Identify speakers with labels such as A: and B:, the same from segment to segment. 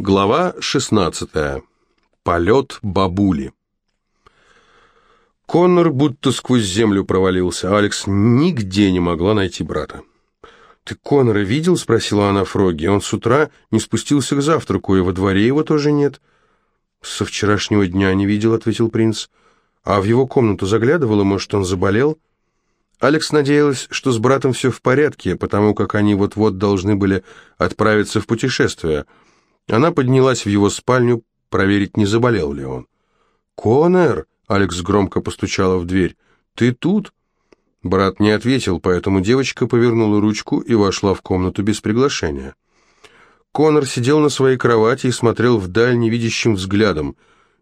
A: Глава 16. Полет бабули. Коннор будто сквозь землю провалился. Алекс нигде не могла найти брата. «Ты Коннора видел?» — спросила она Фроги. «Он с утра не спустился к завтраку, и во дворе его тоже нет». «Со вчерашнего дня не видел», — ответил принц. «А в его комнату заглядывала, может, он заболел?» Алекс надеялась, что с братом все в порядке, потому как они вот-вот должны были отправиться в путешествие — она поднялась в его спальню проверить, не заболел ли он. «Конер!» — Алекс громко постучала в дверь. «Ты тут?» Брат не ответил, поэтому девочка повернула ручку и вошла в комнату без приглашения. Конор сидел на своей кровати и смотрел вдаль невидящим взглядом.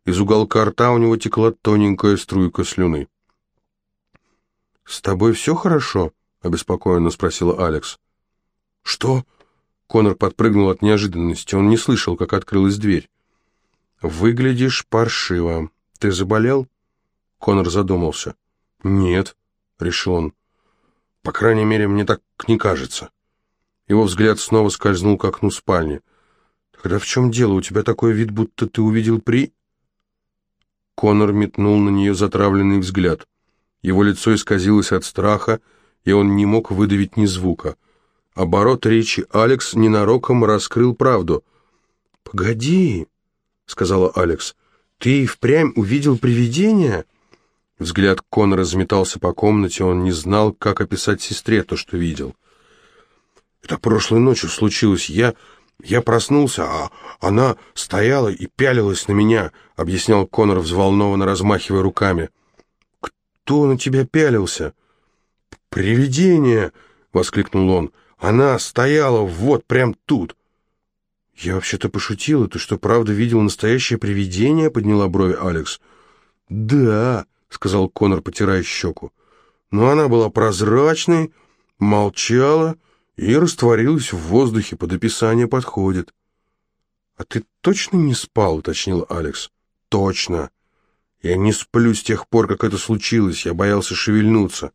A: Из уголка рта у него текла тоненькая струйка слюны. «С тобой все хорошо?» — обеспокоенно спросила Алекс. «Что?» Конор подпрыгнул от неожиданности. Он не слышал, как открылась дверь. «Выглядишь паршиво. Ты заболел?» Конор задумался. «Нет», — решил он. «По крайней мере, мне так не кажется». Его взгляд снова скользнул к окну спальни. «Тогда в чем дело? У тебя такой вид, будто ты увидел при...» Конор метнул на нее затравленный взгляд. Его лицо исказилось от страха, и он не мог выдавить ни звука. Оборот речи Алекс ненароком раскрыл правду. «Погоди», — сказала Алекс, — «ты впрямь увидел привидение?» Взгляд Конора разметался по комнате, он не знал, как описать сестре то, что видел. «Это прошлой ночью случилось. Я... я проснулся, а она стояла и пялилась на меня», — объяснял Конор, взволнованно размахивая руками. «Кто на тебя пялился?» «Привидение!» — воскликнул он. Она стояла вот прям тут. Я вообще-то пошутила. Ты что, правда видел настоящее привидение? Подняла брови Алекс. Да, сказал Конор, потирая щеку. Но она была прозрачной, молчала и растворилась в воздухе. Под описание подходит. «А ты точно не спал?» — уточнил Алекс. «Точно. Я не сплю с тех пор, как это случилось. Я боялся шевельнуться».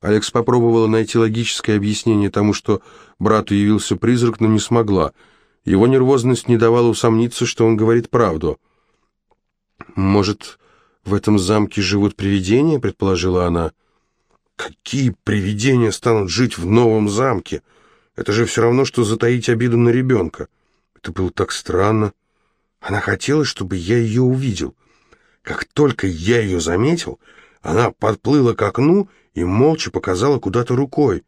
A: Алекс попробовала найти логическое объяснение тому, что брату явился призрак, но не смогла. Его нервозность не давала усомниться, что он говорит правду. «Может, в этом замке живут привидения?» — предположила она. «Какие привидения станут жить в новом замке? Это же все равно, что затаить обиду на ребенка. Это было так странно. Она хотела, чтобы я ее увидел. Как только я ее заметил, она подплыла к окну и молча показала куда-то рукой.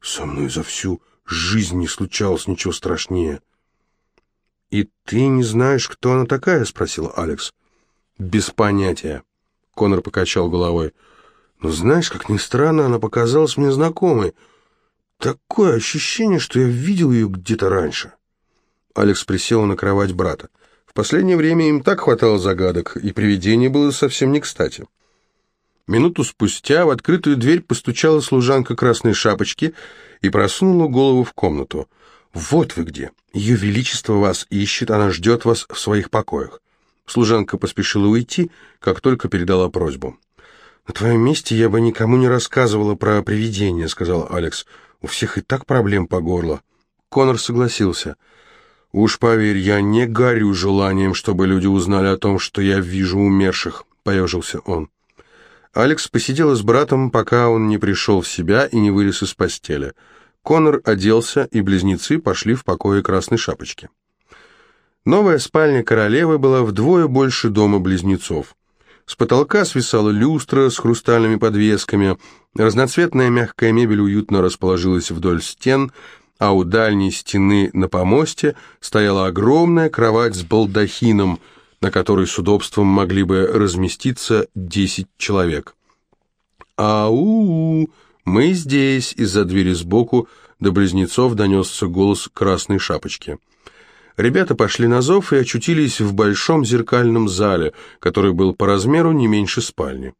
A: Со мной за всю жизнь не случалось ничего страшнее. «И ты не знаешь, кто она такая?» — спросил Алекс. «Без понятия», — Конор покачал головой. «Но знаешь, как ни странно, она показалась мне знакомой. Такое ощущение, что я видел ее где-то раньше». Алекс присел на кровать брата. В последнее время им так хватало загадок, и привидение было совсем не кстати. Минуту спустя в открытую дверь постучала служанка красной шапочки и просунула голову в комнату. «Вот вы где! Ее Величество вас ищет, она ждет вас в своих покоях». Служанка поспешила уйти, как только передала просьбу. «На твоем месте я бы никому не рассказывала про привидения», — сказал Алекс. «У всех и так проблем по горло». Конор согласился. «Уж поверь, я не горю желанием, чтобы люди узнали о том, что я вижу умерших», — поежился он. Алекс посидела с братом, пока он не пришел в себя и не вылез из постели. Конор оделся, и близнецы пошли в покое Красной Шапочки. Новая спальня королевы была вдвое больше дома близнецов. С потолка свисала люстра с хрустальными подвесками, разноцветная мягкая мебель уютно расположилась вдоль стен, а у дальней стены на помосте стояла огромная кровать с балдахином – на которой с удобством могли бы разместиться десять человек. «Ау! Мы здесь!» Из-за двери сбоку до близнецов донесся голос красной шапочки. Ребята пошли на зов и очутились в большом зеркальном зале, который был по размеру не меньше спальни.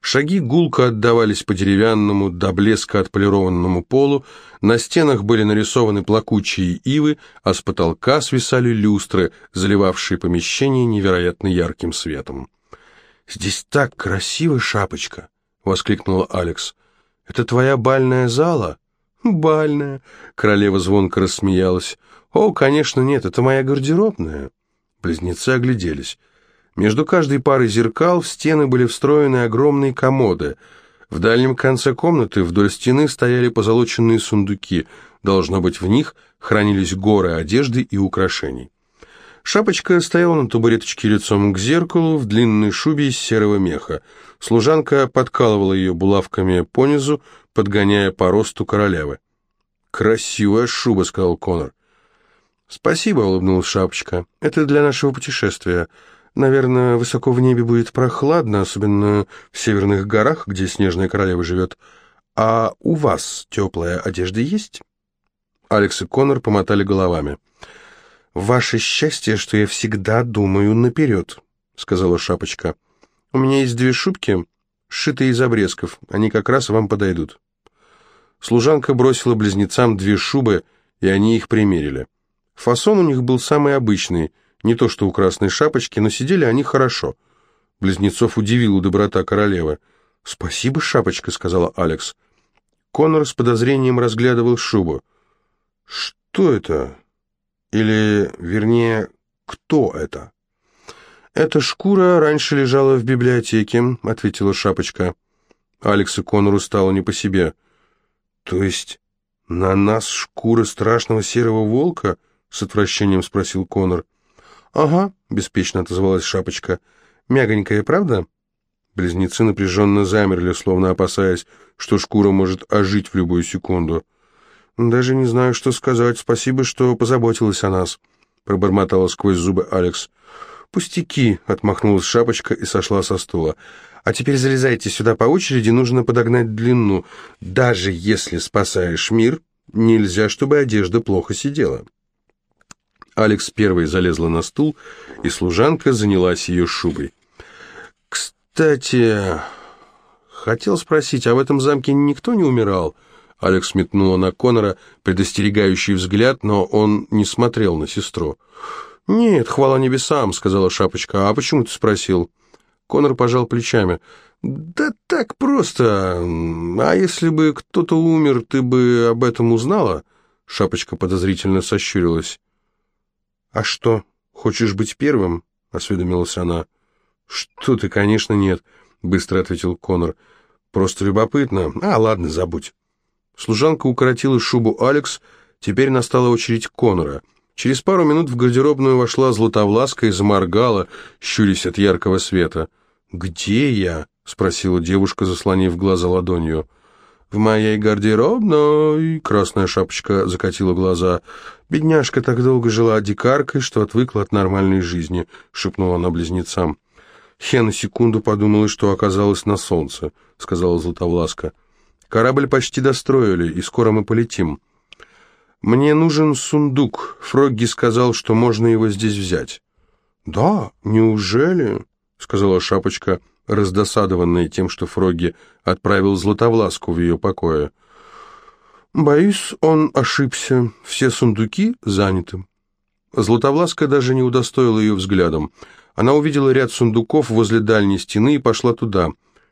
A: Шаги гулко отдавались по деревянному, до блеска отполированному полу, на стенах были нарисованы плакучие ивы, а с потолка свисали люстры, заливавшие помещение невероятно ярким светом. «Здесь так красиво, шапочка!» — воскликнула Алекс. «Это твоя бальная зала?» «Бальная!» — королева звонко рассмеялась. «О, конечно, нет, это моя гардеробная». Близнецы огляделись. Между каждой парой зеркал в стены были встроены огромные комоды. В дальнем конце комнаты вдоль стены стояли позолоченные сундуки. Должно быть, в них хранились горы одежды и украшений. Шапочка стояла на табуреточке лицом к зеркалу в длинной шубе из серого меха. Служанка подкалывала ее булавками понизу, подгоняя по росту королевы. «Красивая шуба», — сказал Конор. «Спасибо», — улыбнулась Шапочка. «Это для нашего путешествия. Наверное, высоко в небе будет прохладно, особенно в северных горах, где снежная королева живет. А у вас теплая одежда есть?» Алекс и Конор помотали головами. «Ваше счастье, что я всегда думаю наперед», — сказала Шапочка. «У меня есть две шубки, сшитые из обрезков. Они как раз вам подойдут». Служанка бросила близнецам две шубы, и они их примерили. Фасон у них был самый обычный, не то что у красной шапочки, но сидели они хорошо. Близнецов удивила доброта королевы. «Спасибо, шапочка», — сказала Алекс. Конор с подозрением разглядывал шубу. «Что это?» Или, вернее, кто это? «Эта шкура раньше лежала в библиотеке», — ответила Шапочка. Алекс и Конору стало не по себе. «То есть на нас шкура страшного серого волка?» — с отвращением спросил Конор. «Ага», — беспечно отозвалась Шапочка. «Мягонькая, правда?» Близнецы напряженно замерли, словно опасаясь, что шкура может ожить в любую секунду. «Даже не знаю, что сказать. Спасибо, что позаботилась о нас», — пробормотала сквозь зубы Алекс. «Пустяки», — отмахнулась шапочка и сошла со стула. «А теперь залезайте сюда по очереди, нужно подогнать длину. Даже если спасаешь мир, нельзя, чтобы одежда плохо сидела». Алекс первой залезла на стул, и служанка занялась ее шубой. «Кстати, хотел спросить, а в этом замке никто не умирал?» Алекс метнула на Конора предостерегающий взгляд, но он не смотрел на сестру. «Нет, хвала небесам», — сказала Шапочка. «А почему ты спросил?» Конор пожал плечами. «Да так просто. А если бы кто-то умер, ты бы об этом узнала?» Шапочка подозрительно сощурилась. «А что, хочешь быть первым?» — осведомилась она. «Что ты, конечно, нет», — быстро ответил Конор. «Просто любопытно. А, ладно, забудь». Служанка укоротила шубу Алекс, теперь настала очередь Конора. Через пару минут в гардеробную вошла Златовласка и заморгала, щурясь от яркого света. «Где я?» — спросила девушка, заслонив глаза ладонью. «В моей гардеробной...» — красная шапочка закатила глаза. «Бедняжка так долго жила дикаркой, что отвыкла от нормальной жизни», — шепнула она близнецам. «Я на секунду подумала, что оказалась на солнце», — сказала Златовласка. Корабль почти достроили, и скоро мы полетим. Мне нужен сундук. Фрогги сказал, что можно его здесь взять. Да, неужели? Сказала Шапочка, раздосадованная тем, что Фрогги отправил Златовласку в ее покое. Боюсь, он ошибся. Все сундуки заняты. Златовласка даже не удостоила ее взглядом. Она увидела ряд сундуков возле дальней стены и пошла туда.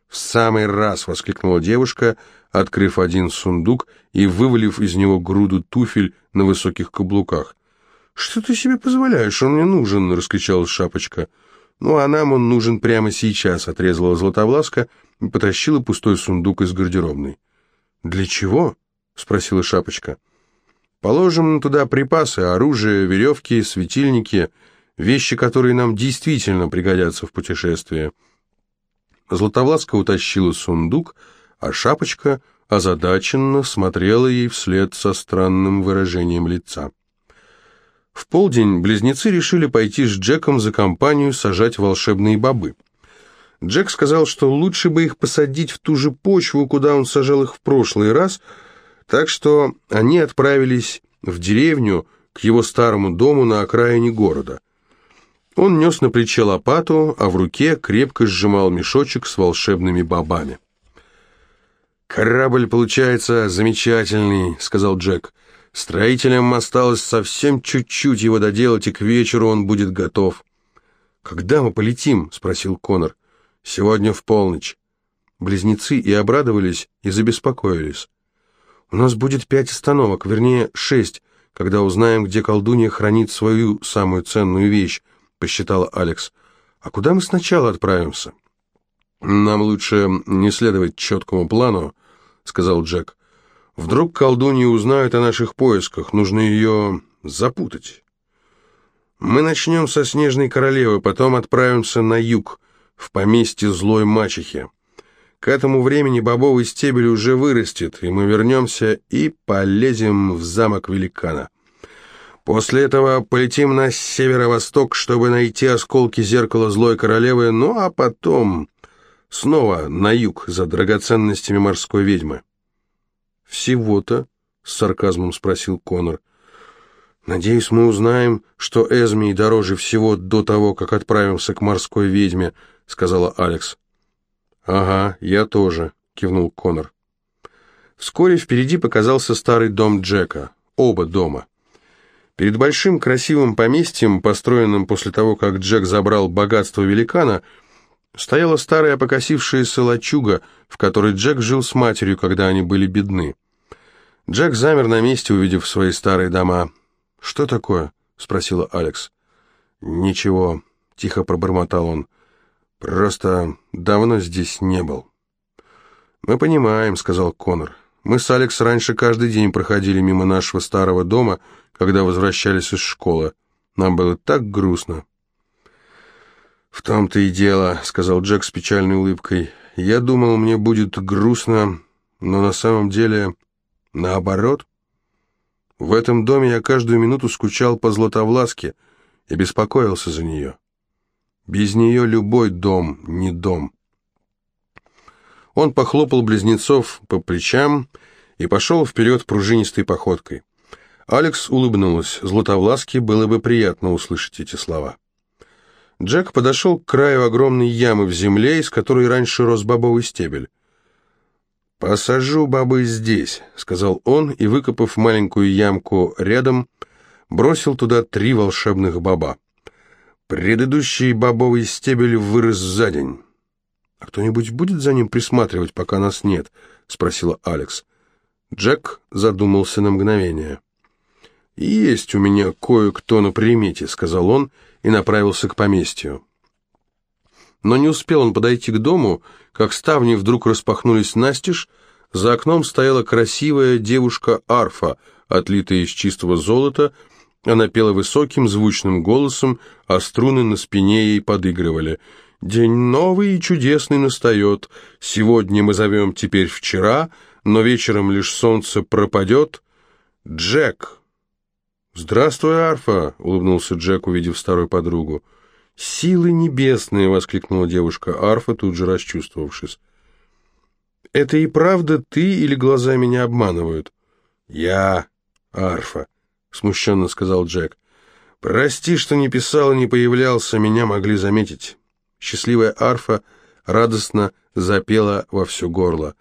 A: «В самый раз!» — воскликнула девушка, открыв один сундук и вывалив из него груду туфель на высоких каблуках. «Что ты себе позволяешь? Он мне нужен!» — раскричалась Шапочка. «Ну, а нам он нужен прямо сейчас!» — отрезала Златовласка и потащила пустой сундук из гардеробной. «Для чего?» — спросила Шапочка. «Положим туда припасы, оружие, веревки, светильники, вещи, которые нам действительно пригодятся в путешествии». Златовласка утащила сундук, а шапочка озадаченно смотрела ей вслед со странным выражением лица. В полдень близнецы решили пойти с Джеком за компанию сажать волшебные бобы. Джек сказал, что лучше бы их посадить в ту же почву, куда он сажал их в прошлый раз, так что они отправились в деревню к его старому дому на окраине города. Он нес на плече лопату, а в руке крепко сжимал мешочек с волшебными бобами. «Корабль получается замечательный», — сказал Джек. «Строителям осталось совсем чуть-чуть его доделать, и к вечеру он будет готов». «Когда мы полетим?» — спросил Конор. «Сегодня в полночь». Близнецы и обрадовались, и забеспокоились. «У нас будет пять остановок, вернее, шесть. когда узнаем, где колдунья хранит свою самую ценную вещь», — посчитала Алекс. «А куда мы сначала отправимся?» «Нам лучше не следовать четкому плану», — сказал Джек. «Вдруг колдунья узнает о наших поисках, нужно ее запутать». «Мы начнем со Снежной Королевы, потом отправимся на юг, в поместье злой мачехи. К этому времени бобовый стебель уже вырастет, и мы вернемся и полезем в замок великана. После этого полетим на северо-восток, чтобы найти осколки зеркала злой королевы, ну а потом снова на юг за драгоценностями морской ведьмы. «Всего-то?» — с сарказмом спросил Конор. «Надеюсь, мы узнаем, что Эзмии дороже всего до того, как отправимся к морской ведьме», — сказала Алекс. «Ага, я тоже», — кивнул Конор. Вскоре впереди показался старый дом Джека, оба дома. Перед большим красивым поместьем, построенным после того, как Джек забрал богатство великана, стояла старая покосившаяся лачуга, в которой Джек жил с матерью, когда они были бедны. Джек замер на месте, увидев свои старые дома. «Что такое?» — спросила Алекс. «Ничего», — тихо пробормотал он. Просто давно здесь не был. Мы понимаем, сказал Конор. Мы с Алекс раньше каждый день проходили мимо нашего старого дома, когда возвращались из школы. Нам было так грустно. В том-то и дело, сказал Джек с печальной улыбкой. Я думал, мне будет грустно, но на самом деле наоборот. В этом доме я каждую минуту скучал по Златовласке и беспокоился за нее. Без нее любой дом не дом. Он похлопал близнецов по плечам и пошел вперед пружинистой походкой. Алекс улыбнулась. Златовласке было бы приятно услышать эти слова. Джек подошел к краю огромной ямы в земле, из которой раньше рос бобовый стебель. «Посажу бобы здесь», — сказал он, и, выкопав маленькую ямку рядом, бросил туда три волшебных боба. Предыдущий бобовый стебель вырос за день. «А кто-нибудь будет за ним присматривать, пока нас нет?» — спросила Алекс. Джек задумался на мгновение. «Есть у меня кое-кто на примете», — сказал он и направился к поместью. Но не успел он подойти к дому, как ставни вдруг распахнулись настежь, за окном стояла красивая девушка-арфа, отлитая из чистого золота, — она пела высоким, звучным голосом, а струны на спине ей подыгрывали. «День новый и чудесный настает. Сегодня мы зовем теперь вчера, но вечером лишь солнце пропадет. Джек!» «Здравствуй, Арфа!» — улыбнулся Джек, увидев старую подругу. «Силы небесные!» — воскликнула девушка Арфа, тут же расчувствовавшись. «Это и правда ты или глаза меня обманывают?» «Я, Арфа смущенно сказал Джек. «Прости, что не писал и не появлялся, меня могли заметить». Счастливая арфа радостно запела во все горло.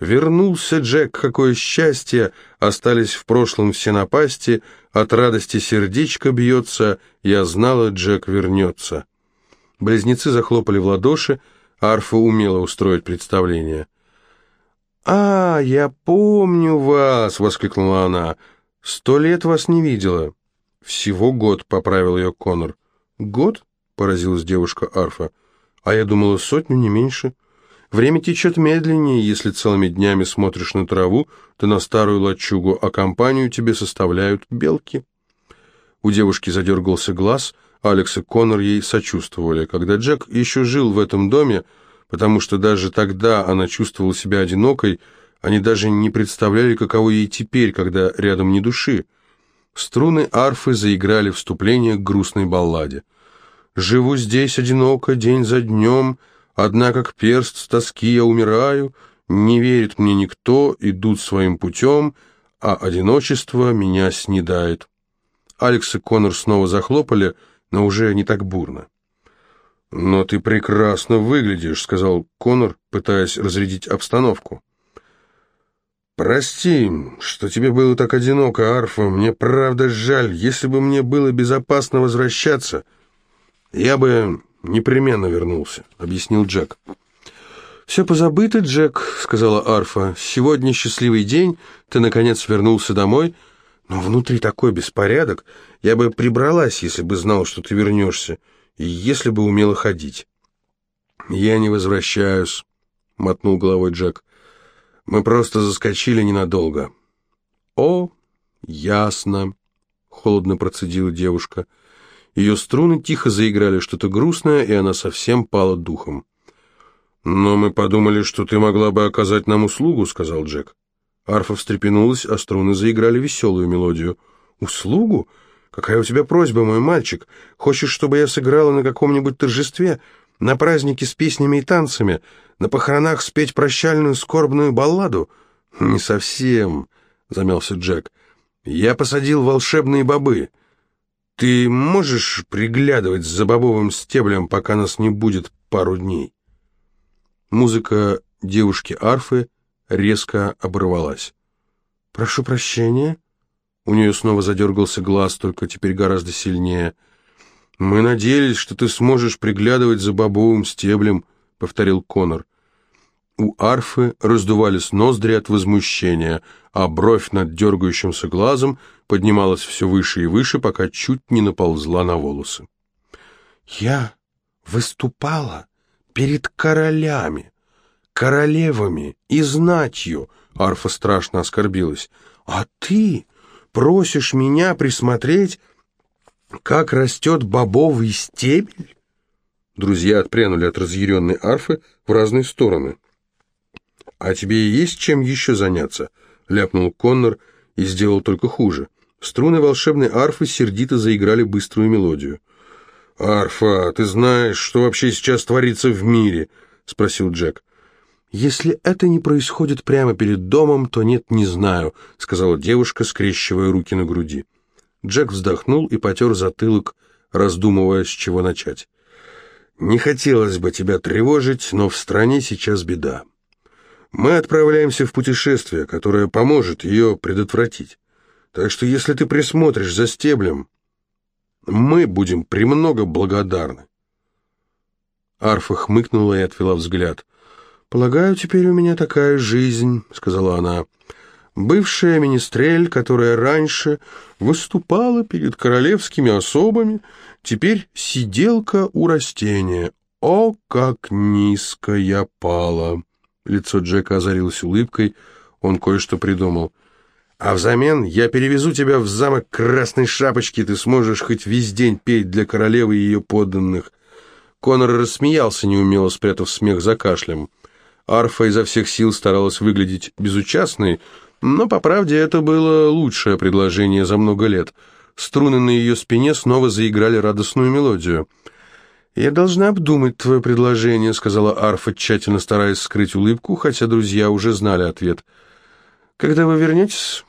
A: «Вернулся Джек, какое счастье! Остались в прошлом все напасти, от радости сердечко бьется, я знала, Джек вернется». Близнецы захлопали в ладоши, арфа умела устроить представление. «А, я помню вас!» — воскликнула она. «Сто лет вас не видела». «Всего год», — поправил ее Конор. «Год?» — поразилась девушка Арфа. «А я думала, сотню, не меньше. Время течет медленнее, если целыми днями смотришь на траву, то на старую лачугу, а компанию тебе составляют белки». У девушки задергался глаз, Алекс и Конор ей сочувствовали. Когда Джек еще жил в этом доме, потому что даже тогда она чувствовала себя одинокой, они даже не представляли, каково ей теперь, когда рядом ни души. Струны арфы заиграли вступление к грустной балладе. «Живу здесь одиноко день за днем, одна как перст с тоски я умираю, не верит мне никто, идут своим путем, а одиночество меня снедает». Алекс и Конор снова захлопали, но уже не так бурно. «Но ты прекрасно выглядишь», — сказал Конор, пытаясь разрядить обстановку. «Прости, что тебе было так одиноко, Арфа. Мне правда жаль. Если бы мне было безопасно возвращаться, я бы непременно вернулся», — объяснил Джек. «Все позабыто, Джек», — сказала Арфа. «Сегодня счастливый день, ты, наконец, вернулся домой, Но внутри такой беспорядок. Я бы прибралась, если бы знал, что ты вернешься, и если бы умела ходить». «Я не возвращаюсь», — мотнул головой Джек. «Мы просто заскочили ненадолго». «О, ясно», — холодно процедила девушка. Ее струны тихо заиграли что-то грустное, и она совсем пала духом. «Но мы подумали, что ты могла бы оказать нам услугу», — сказал Джек. Арфа встрепенулась, а струны заиграли веселую мелодию. «Услугу? Какая у тебя просьба, мой мальчик? Хочешь, чтобы я сыграла на каком-нибудь торжестве, на празднике с песнями и танцами, на похоронах спеть прощальную скорбную балладу?» «Не совсем», — замялся Джек. «Я посадил волшебные бобы. Ты можешь приглядывать за бобовым стеблем, пока нас не будет пару дней?» Музыка девушки-арфы резко оборвалась. «Прошу прощения». У нее снова задергался глаз, только теперь гораздо сильнее. «Мы надеялись, что ты сможешь приглядывать за бобовым стеблем», — повторил Конор. У арфы раздувались ноздри от возмущения, а бровь над дергающимся глазом поднималась все выше и выше, пока чуть не наползла на волосы. «Я выступала перед королями, королевами и знатью, Арфа страшно оскорбилась. А ты просишь меня присмотреть, как растет бобовый стебель? Друзья отпрянули от разъяренной арфы в разные стороны. «А тебе есть чем еще заняться?» — ляпнул Коннор и сделал только хуже. Струны волшебной арфы сердито заиграли быструю мелодию. «Арфа, ты знаешь, что вообще сейчас творится в мире?» — спросил Джек. «Если это не происходит прямо перед домом, то нет, не знаю», — сказала девушка, скрещивая руки на груди. Джек вздохнул и потер затылок, раздумывая, с чего начать. «Не хотелось бы тебя тревожить, но в стране сейчас беда. Мы отправляемся в путешествие, которое поможет ее предотвратить. Так что если ты присмотришь за стеблем, мы будем премного благодарны. Арфа хмыкнула и отвела взгляд. «Полагаю, теперь у меня такая жизнь», — сказала она. «Бывшая министрель, которая раньше выступала перед королевскими особами, теперь сиделка у растения. О, как низко я пала!» Лицо Джека озарилось улыбкой, он кое-что придумал. А взамен я перевезу тебя в замок Красной Шапочки, ты сможешь хоть весь день петь для королевы и ее подданных». Конор рассмеялся, неумело спрятав смех за кашлем. Арфа изо всех сил старалась выглядеть безучастной, но, по правде, это было лучшее предложение за много лет. Струны на ее спине снова заиграли радостную мелодию. «Я должна обдумать твое предложение», — сказала Арфа, тщательно стараясь скрыть улыбку, хотя друзья уже знали ответ. «Когда вы вернетесь,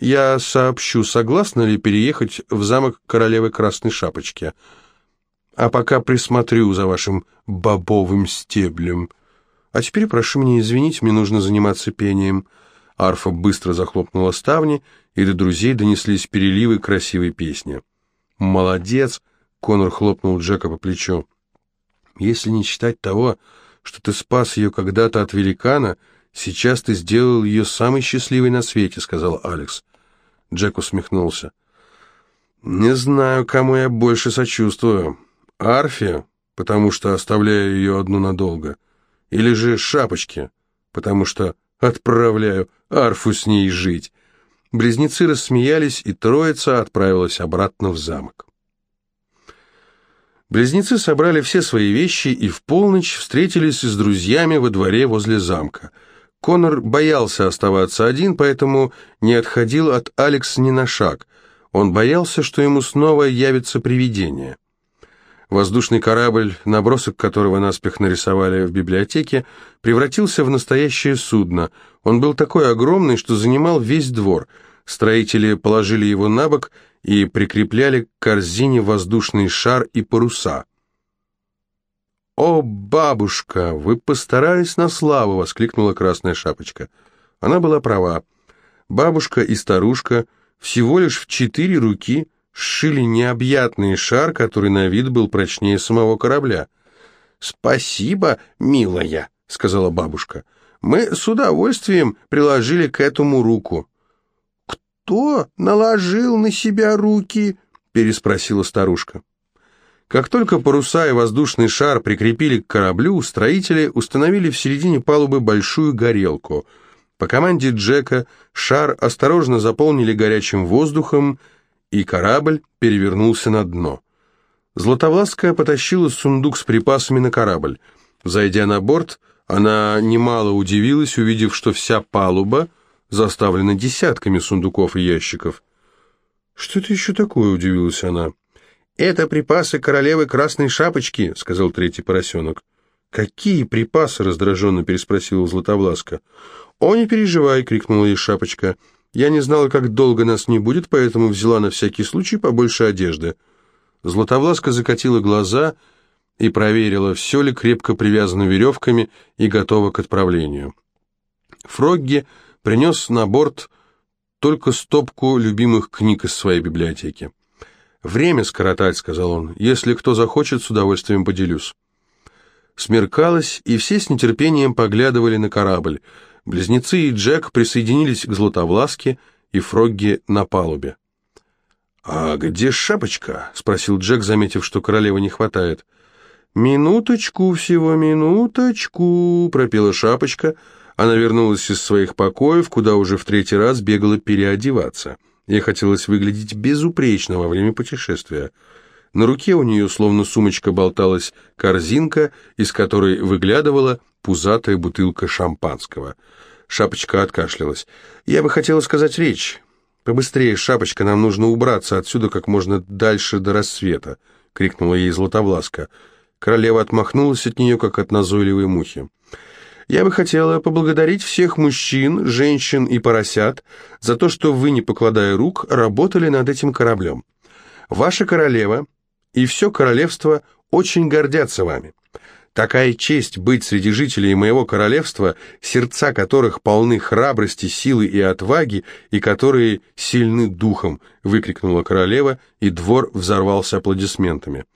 A: я сообщу, согласна ли переехать в замок королевы Красной Шапочки. А пока присмотрю за вашим бобовым стеблем. А теперь прошу меня извинить, мне нужно заниматься пением». Арфа быстро захлопнула ставни, и до друзей донеслись переливы красивой песни. «Молодец!» — Конор хлопнул Джека по плечу. «Если не считать того, что ты спас ее когда-то от великана, — «Сейчас ты сделал ее самой счастливой на свете», — сказал Алекс. Джек усмехнулся. «Не знаю, кому я больше сочувствую. Арфе, потому что оставляю ее одну надолго, или же Шапочке, потому что отправляю Арфу с ней жить». Близнецы рассмеялись, и троица отправилась обратно в замок. Близнецы собрали все свои вещи и в полночь встретились с друзьями во дворе возле замка — Конор боялся оставаться один, поэтому не отходил от Алекс ни на шаг. Он боялся, что ему снова явится привидение. Воздушный корабль, набросок которого наспех нарисовали в библиотеке, превратился в настоящее судно. Он был такой огромный, что занимал весь двор. Строители положили его на бок и прикрепляли к корзине воздушный шар и паруса. «О, бабушка, вы постарались на славу!» — воскликнула Красная Шапочка. Она была права. Бабушка и старушка всего лишь в четыре руки сшили необъятный шар, который на вид был прочнее самого корабля. «Спасибо, милая», — сказала бабушка. «Мы с удовольствием приложили к этому руку». кто наложил на себя руки?» — переспросила старушка. Как только паруса и воздушный шар прикрепили к кораблю, строители установили в середине палубы большую горелку. По команде Джека шар осторожно заполнили горячим воздухом, и корабль перевернулся на дно. Златовлаская потащила сундук с припасами на корабль. Зайдя на борт, она немало удивилась, увидев, что вся палуба заставлена десятками сундуков и ящиков. «Что это еще такое?» — удивилась она. «Это припасы королевы Красной Шапочки», — сказал третий поросенок. «Какие припасы?» — раздраженно переспросила Златовласка. «О, не переживай!» — крикнула ей Шапочка. «Я не знала, как долго нас не будет, поэтому взяла на всякий случай побольше одежды». Златовласка закатила глаза и проверила, все ли крепко привязано веревками и готово к отправлению. Фрогги принес на борт только стопку любимых книг из своей библиотеки. «Время скоротать», — сказал он. «Если кто захочет, с удовольствием поделюсь». Смеркалось, и все с нетерпением поглядывали на корабль. Близнецы и Джек присоединились к Златовласке и Фрогги на палубе. «А где шапочка?» — спросил Джек, заметив, что королевы не хватает. «Минуточку всего, минуточку», — пропела шапочка. Она вернулась из своих покоев, куда уже в третий раз бегала переодеваться. Ей хотелось выглядеть безупречно во время путешествия. На руке у нее, словно сумочка, болталась корзинка, из которой выглядывала пузатая бутылка шампанского. Шапочка откашлялась. «Я бы хотела сказать речь. Побыстрее, Шапочка, нам нужно убраться отсюда как можно дальше до рассвета», — крикнула ей Златовласка. Королева отмахнулась от нее, как от назойливой мухи. Я бы хотела поблагодарить всех мужчин, женщин и поросят за то, что вы, не покладая рук, работали над этим кораблем. Ваша королева и все королевство очень гордятся вами. Такая честь быть среди жителей моего королевства, сердца которых полны храбрости, силы и отваги, и которые сильны духом, выкрикнула королева, и двор взорвался аплодисментами.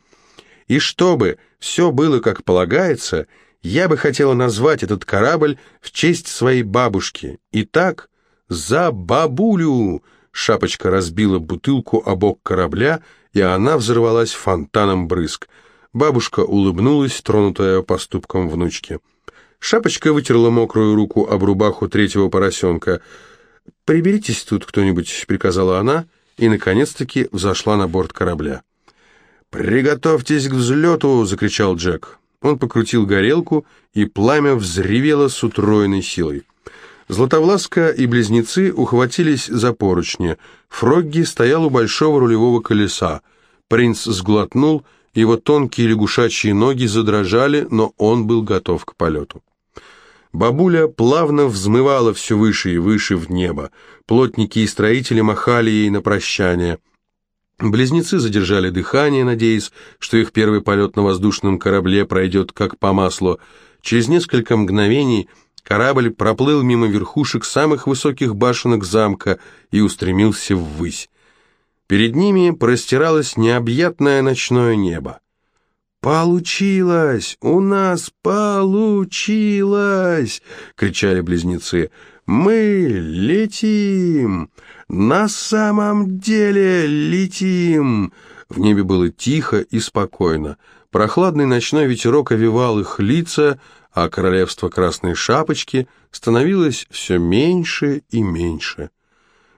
A: И чтобы все было как полагается, я бы хотела назвать этот корабль в честь своей бабушки. Итак, за бабулю!» Шапочка разбила бутылку о бок корабля, и она взорвалась фонтаном брызг. Бабушка улыбнулась, тронутая поступком внучки. Шапочка вытерла мокрую руку об рубаху третьего поросенка. «Приберитесь тут кто-нибудь», — приказала она, и, наконец-таки, взошла на борт корабля. «Приготовьтесь к взлету!» — закричал Джек. Он покрутил горелку, и пламя взревело с утроенной силой. Златовласка и близнецы ухватились за поручни. Фрогги стоял у большого рулевого колеса. Принц сглотнул, его тонкие лягушачьи ноги задрожали, но он был готов к полету. Бабуля плавно взмывала все выше и выше в небо. Плотники и строители махали ей на прощание. Близнецы задержали дыхание, надеясь, что их первый полет на воздушном корабле пройдет как по маслу. Через несколько мгновений корабль проплыл мимо верхушек самых высоких башенок замка и устремился ввысь. Перед ними простиралось необъятное ночное небо. «Получилось! У нас получилось!» — кричали близнецы. «Мы летим! На самом деле летим!» В небе было тихо и спокойно. Прохладный ночной ветерок овивал их лица, а королевство Красной Шапочки становилось все меньше и меньше.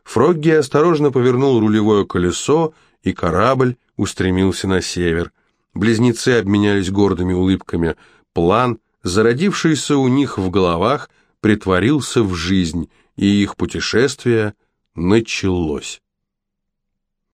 A: Фрогги осторожно повернул рулевое колесо, и корабль устремился на север. Близнецы обменялись гордыми улыбками. План, зародившийся у них в головах, притворился в жизнь, и их путешествие началось.